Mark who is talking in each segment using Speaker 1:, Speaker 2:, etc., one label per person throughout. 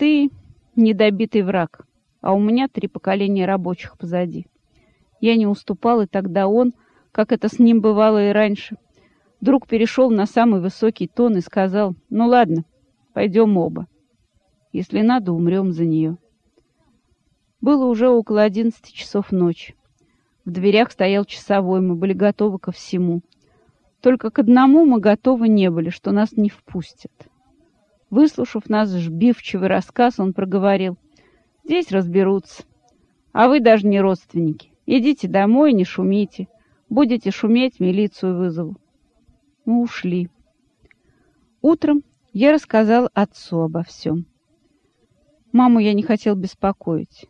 Speaker 1: ты недобитый враг, а у меня три поколения рабочих позади. Я не уступал, и тогда он, как это с ним бывало и раньше, вдруг перешел на самый высокий тон и сказал, «Ну ладно, пойдем оба. Если надо, умрем за нее». Было уже около одиннадцати часов ночи. В дверях стоял часовой, мы были готовы ко всему. Только к одному мы готовы не были, что нас не впустят. Выслушав нас жбивчивый рассказ, он проговорил. «Здесь разберутся. А вы даже не родственники. Идите домой, не шумите. Будете шуметь, милицию вызову». Мы ушли. Утром я рассказал отцу обо всем. Маму я не хотел беспокоить.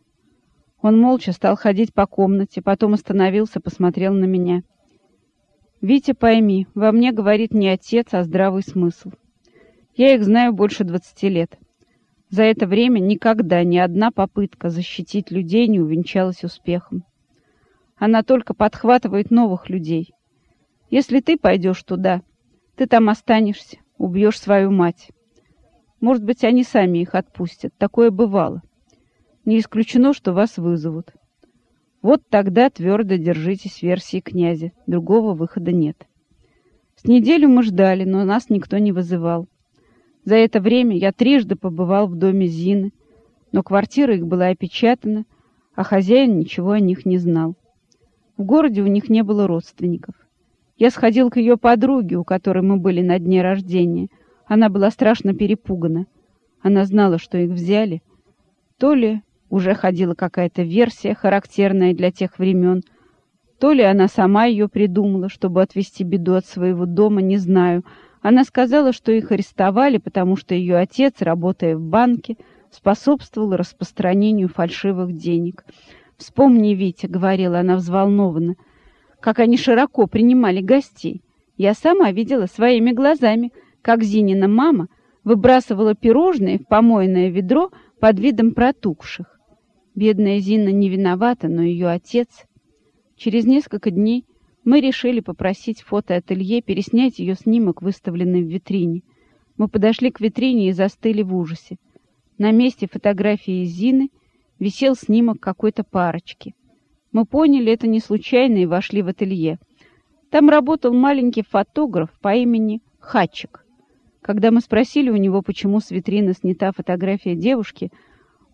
Speaker 1: Он молча стал ходить по комнате, потом остановился, посмотрел на меня. «Витя, пойми, во мне говорит не отец, а здравый смысл. Я их знаю больше двадцати лет. За это время никогда ни одна попытка защитить людей не увенчалась успехом. Она только подхватывает новых людей. Если ты пойдешь туда, ты там останешься, убьешь свою мать. Может быть, они сами их отпустят. Такое бывало. Не исключено, что вас вызовут. Вот тогда твердо держитесь версии князя. Другого выхода нет. С неделю мы ждали, но нас никто не вызывал. За это время я трижды побывал в доме Зины, но квартира их была опечатана, а хозяин ничего о них не знал. В городе у них не было родственников. Я сходил к ее подруге, у которой мы были на дне рождения. Она была страшно перепугана. Она знала, что их взяли. То ли уже ходила какая-то версия, характерная для тех времен, то ли она сама ее придумала, чтобы отвести беду от своего дома, не знаю, — она сказала, что их арестовали, потому что ее отец, работая в банке, способствовал распространению фальшивых денег. «Вспомни, Витя», — говорила она взволнованно, — «как они широко принимали гостей. Я сама видела своими глазами, как Зинина мама выбрасывала пирожные в помойное ведро под видом протухших. Бедная Зина не виновата, но ее отец. Через несколько дней мы решили попросить фотоателье переснять ее снимок, выставленный в витрине. Мы подошли к витрине и застыли в ужасе. На месте фотографии Зины висел снимок какой-то парочки. Мы поняли это не случайно и вошли в ателье. Там работал маленький фотограф по имени Хачик. Когда мы спросили у него, почему с витрины снята фотография девушки,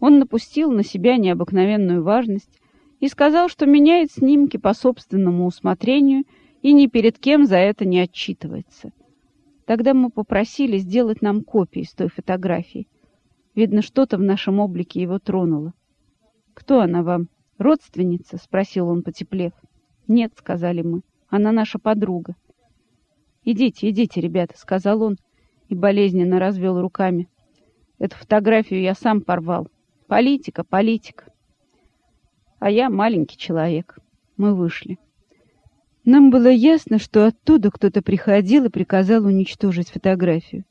Speaker 1: он напустил на себя необыкновенную важность и сказал, что меняет снимки по собственному усмотрению и ни перед кем за это не отчитывается. Тогда мы попросили сделать нам копии с той фотографии. Видно, что-то в нашем облике его тронуло. «Кто она вам? Родственница?» — спросил он, потеплев. «Нет», — сказали мы, — «она наша подруга». «Идите, идите, ребята», — сказал он и болезненно развел руками. «Эту фотографию я сам порвал. Политика, политика» а я маленький человек. Мы вышли. Нам было ясно, что оттуда кто-то приходил и приказал уничтожить фотографию.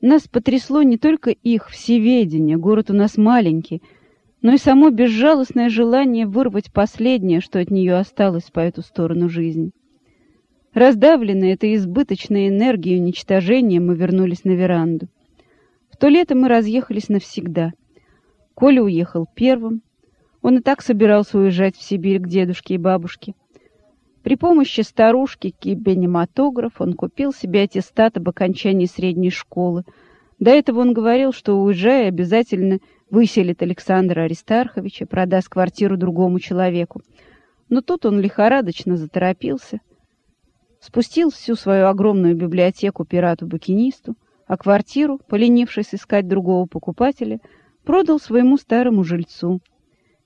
Speaker 1: Нас потрясло не только их всеведение, город у нас маленький, но и само безжалостное желание вырвать последнее, что от нее осталось по эту сторону жизни. Раздавленные этой избыточной энергией уничтожения, мы вернулись на веранду. В то лето мы разъехались навсегда. Коля уехал первым, он и так собирался уезжать в Сибирь к дедушке и бабушке. При помощи старушки кибенематограф он купил себе аттестат об окончании средней школы. До этого он говорил, что, уезжая, обязательно выселит Александра Аристарховича, продаст квартиру другому человеку. Но тут он лихорадочно заторопился, спустил всю свою огромную библиотеку пирату-букинисту, а квартиру, поленившись искать другого покупателя, продал своему старому жильцу —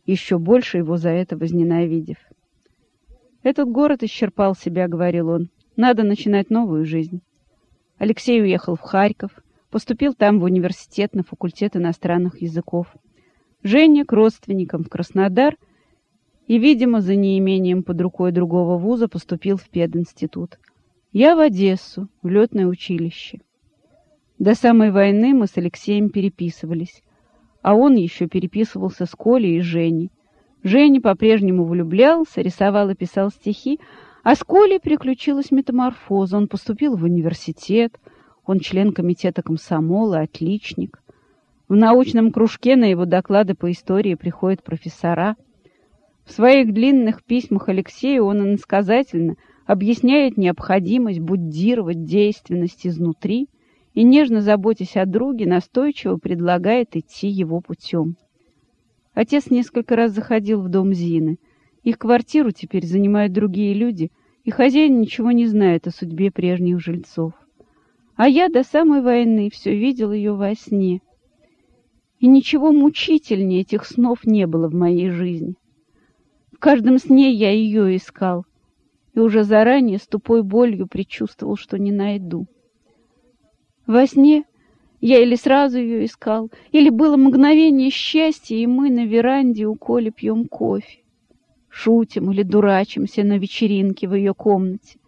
Speaker 1: еще больше его за это возненавидев. «Этот город исчерпал себя», — говорил он. «Надо начинать новую жизнь». Алексей уехал в Харьков, поступил там в университет на факультет иностранных языков. Женя к родственникам в Краснодар и, видимо, за неимением под рукой другого вуза поступил в пединститут. Я в Одессу, в летное училище. До самой войны мы с Алексеем переписывались а он еще переписывался с Колей и Женей. Женя по-прежнему влюблялся, рисовал и писал стихи, а с Колей приключилась метаморфоза. Он поступил в университет, он член комитета комсомола, отличник. В научном кружке на его доклады по истории приходят профессора. В своих длинных письмах Алексею он иносказательно объясняет необходимость буддировать действенность изнутри и, нежно заботясь о друге, настойчиво предлагает идти его путем. Отец несколько раз заходил в дом Зины. Их квартиру теперь занимают другие люди, и хозяин ничего не знает о судьбе прежних жильцов. А я до самой войны все видел ее во сне. И ничего мучительнее этих снов не было в моей жизни. В каждом сне я ее искал, и уже заранее с тупой болью предчувствовал, что не найду. Во сне я или сразу ее искал, или было мгновение счастья, и мы на веранде у Коли пьем кофе. Шутим или дурачимся на вечеринке в ее комнате.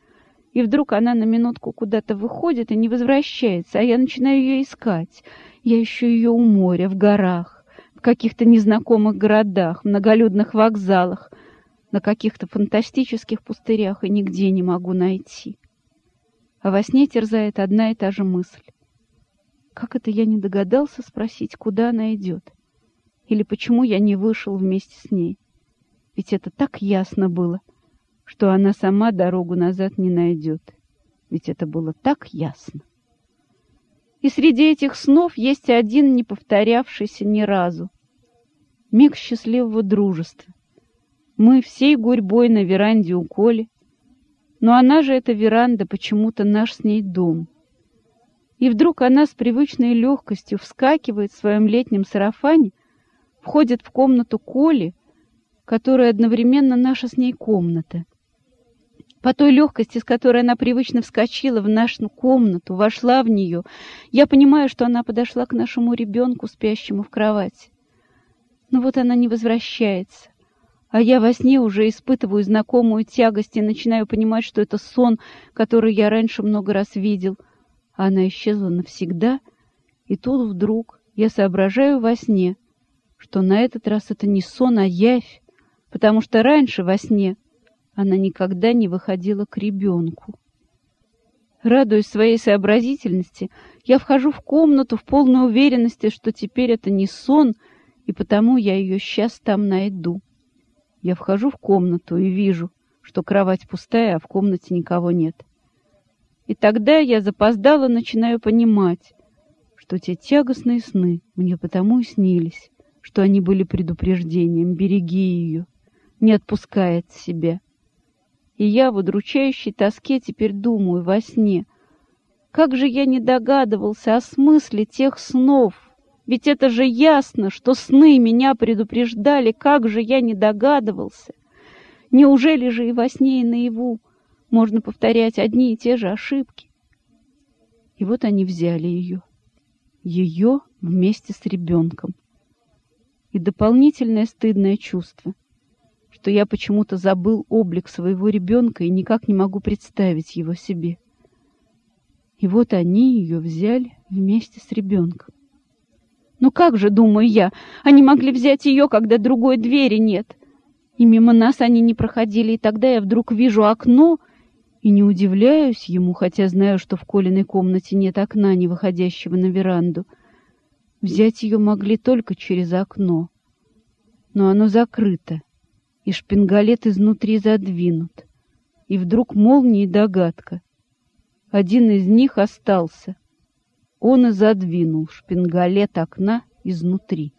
Speaker 1: И вдруг она на минутку куда-то выходит и не возвращается, а я начинаю ее искать. Я ищу ее у моря, в горах, в каких-то незнакомых городах, многолюдных вокзалах, на каких-то фантастических пустырях и нигде не могу найти. А во сне терзает одна и та же мысль. Как это я не догадался спросить, куда она идет? Или почему я не вышел вместе с ней? Ведь это так ясно было, что она сама дорогу назад не найдет. Ведь это было так ясно. И среди этих снов есть один, не повторявшийся ни разу. Миг счастливого дружества. Мы всей гурьбой на веранде у Коли, но она же, эта веранда, почему-то наш с ней дом — и вдруг она с привычной легкостью вскакивает в своем летнем сарафане, входит в комнату Коли, которая одновременно наша с ней комната. По той легкости, с которой она привычно вскочила в нашу комнату, вошла в нее, я понимаю, что она подошла к нашему ребенку, спящему в кровати. Но вот она не возвращается. А я во сне уже испытываю знакомую тягость и начинаю понимать, что это сон, который я раньше много раз видел — она исчезла навсегда, и тут вдруг я соображаю во сне, что на этот раз это не сон, а явь, потому что раньше во сне она никогда не выходила к ребенку. Радуясь своей сообразительности, я вхожу в комнату в полной уверенности, что теперь это не сон, и потому я ее сейчас там найду. Я вхожу в комнату и вижу, что кровать пустая, а в комнате никого нет. И тогда я запоздало начинаю понимать, что те тягостные сны мне потому и снились, что они были предупреждением «береги ее», не отпускай от себя. И я в удручающей тоске теперь думаю во сне, как же я не догадывался о смысле тех снов, ведь это же ясно, что сны меня предупреждали, как же я не догадывался. Неужели же и во сне, и наяву можно повторять одни и те же ошибки. И вот они взяли ее. Ее вместе с ребенком. И дополнительное стыдное чувство, что я почему-то забыл облик своего ребенка и никак не могу представить его себе. И вот они ее взяли вместе с ребенком. Ну как же, думаю я, они могли взять ее, когда другой двери нет? И мимо нас они не проходили, и тогда я вдруг вижу окно — и не удивляюсь ему, хотя знаю, что в Колиной комнате нет окна, не выходящего на веранду. Взять ее могли только через окно. Но оно закрыто, и шпингалет изнутри задвинут. И вдруг молния догадка. Один из них остался. Он и задвинул шпингалет окна изнутри.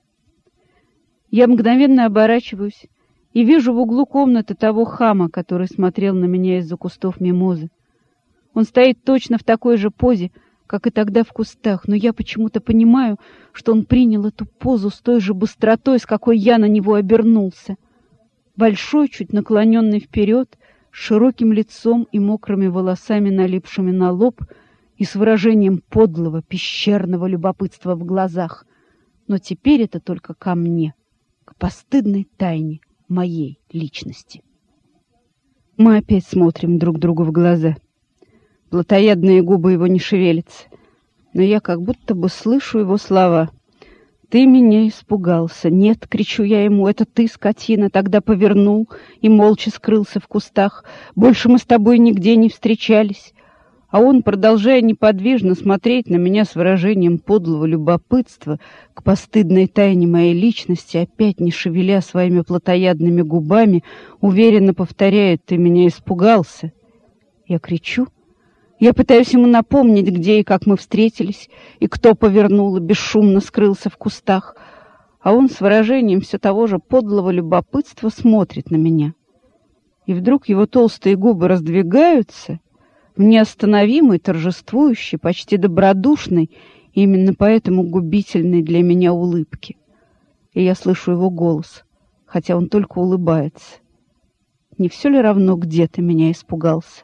Speaker 1: Я мгновенно оборачиваюсь и вижу в углу комнаты того хама, который смотрел на меня из-за кустов мимозы. Он стоит точно в такой же позе, как и тогда в кустах, но я почему-то понимаю, что он принял эту позу с той же быстротой, с какой я на него обернулся. Большой, чуть наклоненный вперед, с широким лицом и мокрыми волосами, налипшими на лоб, и с выражением подлого, пещерного любопытства в глазах. Но теперь это только ко мне, к постыдной тайне, моей личности. Мы опять смотрим друг другу в глаза. Плотоядные губы его не шевелятся, но я как будто бы слышу его слова. «Ты меня испугался!» «Нет!» — кричу я ему. «Это ты, скотина!» Тогда повернул и молча скрылся в кустах. «Больше мы с тобой нигде не встречались!» А он, продолжая неподвижно смотреть на меня с выражением подлого любопытства к постыдной тайне моей личности, опять не шевеля своими плотоядными губами, уверенно повторяет «Ты меня испугался». Я кричу. Я пытаюсь ему напомнить, где и как мы встретились, и кто повернул и бесшумно скрылся в кустах, а он с выражением все того же подлого любопытства смотрит на меня. И вдруг его толстые губы раздвигаются — неостановимой, торжествующей, почти добродушной, именно поэтому губительной для меня улыбке. И я слышу его голос, хотя он только улыбается. Не все ли равно, где ты меня испугался?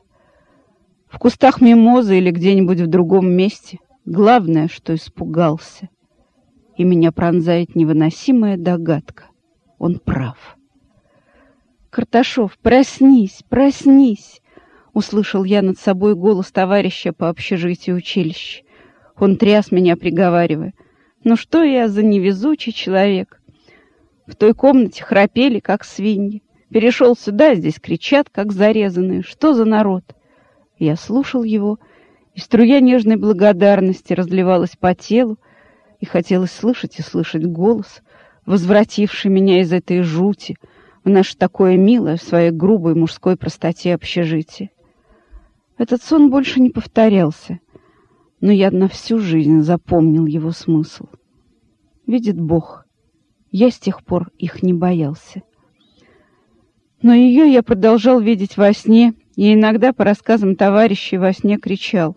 Speaker 1: В кустах мимозы или где-нибудь в другом месте. Главное, что испугался. И меня пронзает невыносимая догадка. Он прав. Карташов, проснись, проснись! Услышал я над собой голос товарища по общежитию училища. Он тряс меня, приговаривая. «Ну что я за невезучий человек?» В той комнате храпели, как свиньи. Перешел сюда, здесь кричат, как зарезанные. Что за народ? Я слушал его, и струя нежной благодарности разливалась по телу, и хотелось слышать и слышать голос, возвративший меня из этой жути в наше такое милое в своей грубой мужской простоте общежитие. Этот сон больше не повторялся, но я на всю жизнь запомнил его смысл. Видит Бог, я с тех пор их не боялся. Но ее я продолжал видеть во сне, и иногда по рассказам товарищей во сне кричал.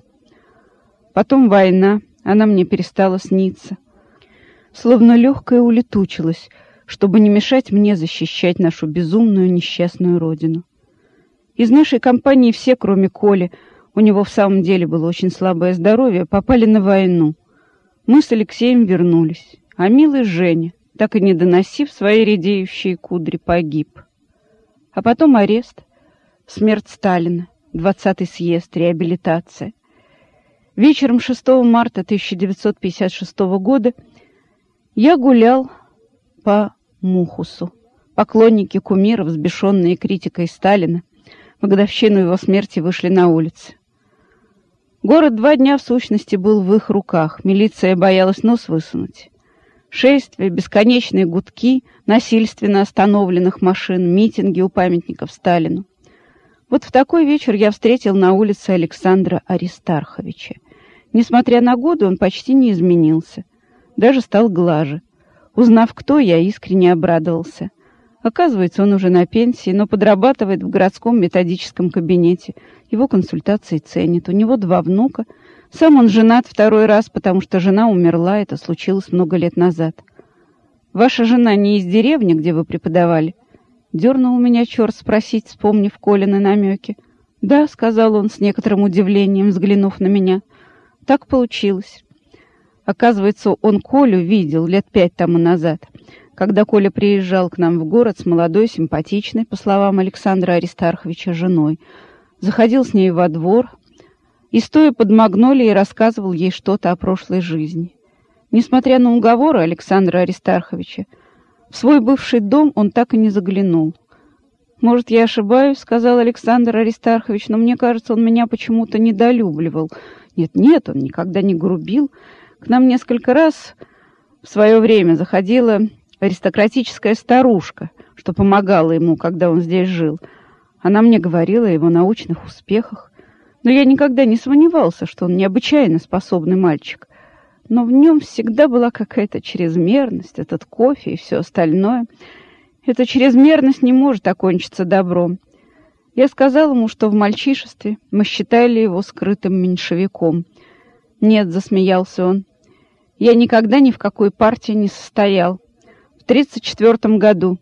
Speaker 1: Потом война, она мне перестала сниться. Словно легкая улетучилась, чтобы не мешать мне защищать нашу безумную несчастную родину. Из нашей компании все, кроме Коли, у него в самом деле было очень слабое здоровье, попали на войну. Мы с Алексеем вернулись, а милый Женя, так и не доносив свои редеющие кудри, погиб. А потом арест, смерть Сталина, 20-й съезд, реабилитация. Вечером 6 марта 1956 года я гулял по Мухусу. Поклонники кумира, взбешенные критикой Сталина, в годовщину его смерти вышли на улицы. Город два дня в сущности был в их руках, милиция боялась нос высунуть. Шествия, бесконечные гудки, насильственно остановленных машин, митинги у памятников Сталину. Вот в такой вечер я встретил на улице Александра Аристарховича. Несмотря на годы, он почти не изменился, даже стал глаже. Узнав, кто я, искренне обрадовался. Оказывается, он уже на пенсии, но подрабатывает в городском методическом кабинете. Его консультации ценят. У него два внука. Сам он женат второй раз, потому что жена умерла. Это случилось много лет назад. «Ваша жена не из деревни, где вы преподавали?» Дернул меня черт спросить, вспомнив Колины намеки. «Да», — сказал он с некоторым удивлением, взглянув на меня. «Так получилось». Оказывается, он Колю видел лет пять тому назад — когда Коля приезжал к нам в город с молодой, симпатичной, по словам Александра Аристарховича, женой, заходил с ней во двор и, стоя под магнолией, рассказывал ей что-то о прошлой жизни. Несмотря на уговоры Александра Аристарховича, в свой бывший дом он так и не заглянул. «Может, я ошибаюсь», — сказал Александр Аристархович, «но мне кажется, он меня почему-то недолюбливал. Нет-нет, он никогда не грубил. К нам несколько раз в свое время заходила аристократическая старушка, что помогала ему, когда он здесь жил. Она мне говорила о его научных успехах, но я никогда не сомневался, что он необычайно способный мальчик. Но в нем всегда была какая-то чрезмерность, этот кофе и все остальное. Эта чрезмерность не может окончиться добром. Я сказал ему, что в мальчишестве мы считали его скрытым меньшевиком. «Нет», — засмеялся он, — «я никогда ни в какой партии не состоял. В 1934 году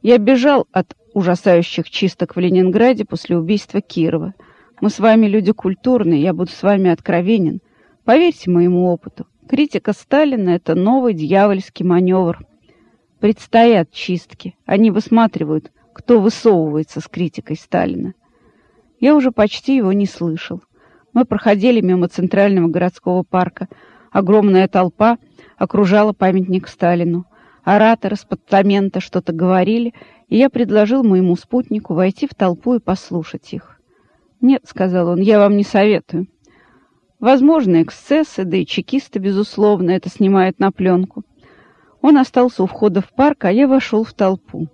Speaker 1: я бежал от ужасающих чисток в Ленинграде после убийства Кирова. Мы с вами люди культурные, я буду с вами откровенен. Поверьте моему опыту, критика Сталина — это новый дьявольский маневр. Предстоят чистки. Они высматривают, кто высовывается с критикой Сталина. Я уже почти его не слышал. Мы проходили мимо Центрального городского парка. Огромная толпа окружала памятник Сталину. Ораторы с подтамента что-то говорили, и я предложил моему спутнику войти в толпу и послушать их. «Нет», — сказал он, — «я вам не советую. Возможно, эксцессы, да и чекисты, безусловно, это снимают на пленку. Он остался у входа в парк, а я вошел в толпу.